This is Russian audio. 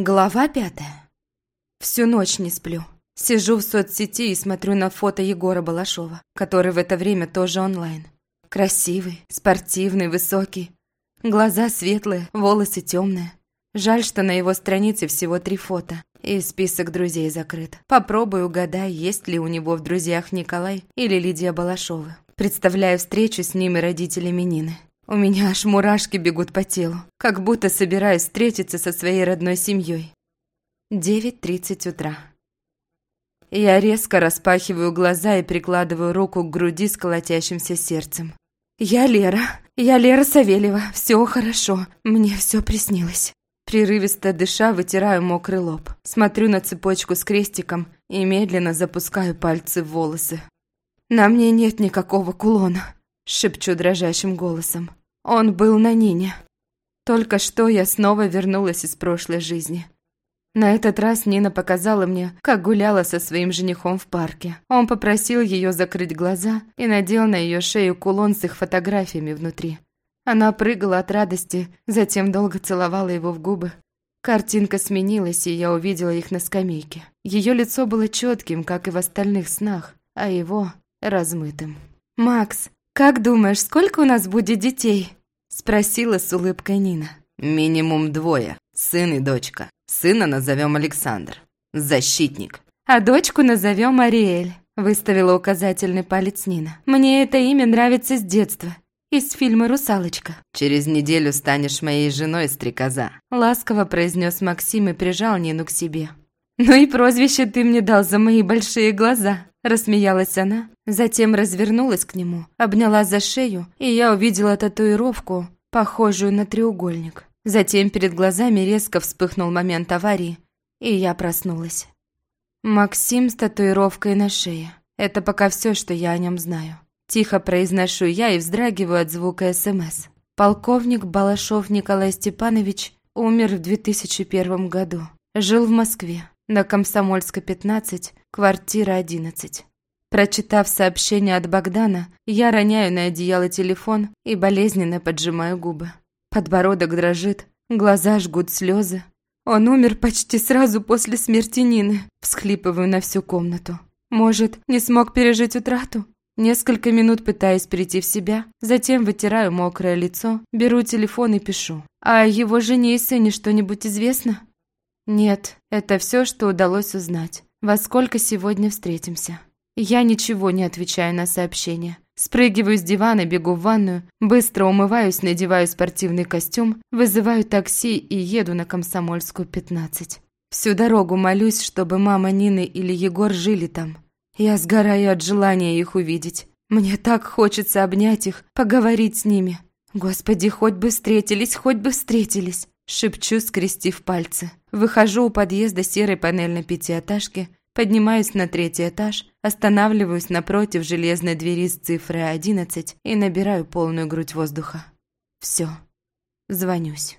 Глава пятая. Всю ночь не сплю. Сижу в соцсети и смотрю на фото Егора Балашова, который в это время тоже онлайн. Красивый, спортивный, высокий. Глаза светлые, волосы темные. Жаль, что на его странице всего три фото, и список друзей закрыт. Попробую угадай, есть ли у него в друзьях Николай или Лидия Балашова. Представляю встречу с ними родителями Нины. У меня аж мурашки бегут по телу, как будто собираюсь встретиться со своей родной семьей. 9.30 утра. Я резко распахиваю глаза и прикладываю руку к груди с колотящимся сердцем. «Я Лера. Я Лера Савельева. Все хорошо. Мне все приснилось». Прерывисто дыша, вытираю мокрый лоб. Смотрю на цепочку с крестиком и медленно запускаю пальцы в волосы. «На мне нет никакого кулона», – шепчу дрожащим голосом. Он был на Нине. Только что я снова вернулась из прошлой жизни. На этот раз Нина показала мне, как гуляла со своим женихом в парке. Он попросил ее закрыть глаза и надел на ее шею кулон с их фотографиями внутри. Она прыгала от радости, затем долго целовала его в губы. Картинка сменилась, и я увидела их на скамейке. Ее лицо было четким, как и в остальных снах, а его – размытым. «Макс, как думаешь, сколько у нас будет детей?» Спросила с улыбкой Нина. Минимум двое. Сын и дочка. Сына назовем Александр. Защитник. А дочку назовем Ариэль. Выставила указательный палец Нина. Мне это имя нравится с детства. Из фильма «Русалочка». «Через неделю станешь моей женой, стрекоза», – ласково произнес Максим и прижал Нину к себе. «Ну и прозвище ты мне дал за мои большие глаза», – рассмеялась она, затем развернулась к нему, обняла за шею, и я увидела татуировку, похожую на треугольник. Затем перед глазами резко вспыхнул момент аварии, и я проснулась. Максим с татуировкой на шее. Это пока все, что я о нем знаю. Тихо произношу я и вздрагиваю от звука СМС. Полковник Балашов Николай Степанович умер в 2001 году. Жил в Москве на Комсомольской, 15, квартира 11. Прочитав сообщение от Богдана, я роняю на одеяло телефон и болезненно поджимаю губы. Подбородок дрожит, глаза жгут слезы. Он умер почти сразу после смерти Нины. Всхлипываю на всю комнату. Может, не смог пережить утрату? Несколько минут пытаюсь прийти в себя, затем вытираю мокрое лицо, беру телефон и пишу. А его жене и сыне что-нибудь известно? Нет, это все, что удалось узнать. Во сколько сегодня встретимся? Я ничего не отвечаю на сообщение. Спрыгиваю с дивана, бегу в ванную, быстро умываюсь, надеваю спортивный костюм, вызываю такси и еду на Комсомольскую, 15. Всю дорогу молюсь, чтобы мама Нины или Егор жили там. Я сгораю от желания их увидеть. Мне так хочется обнять их, поговорить с ними. Господи, хоть бы встретились, хоть бы встретились. Шепчу, скрестив пальцы. Выхожу у подъезда серой панельной пятиэтажки, поднимаюсь на третий этаж, останавливаюсь напротив железной двери с цифрой 11 и набираю полную грудь воздуха. Все. Звонюсь.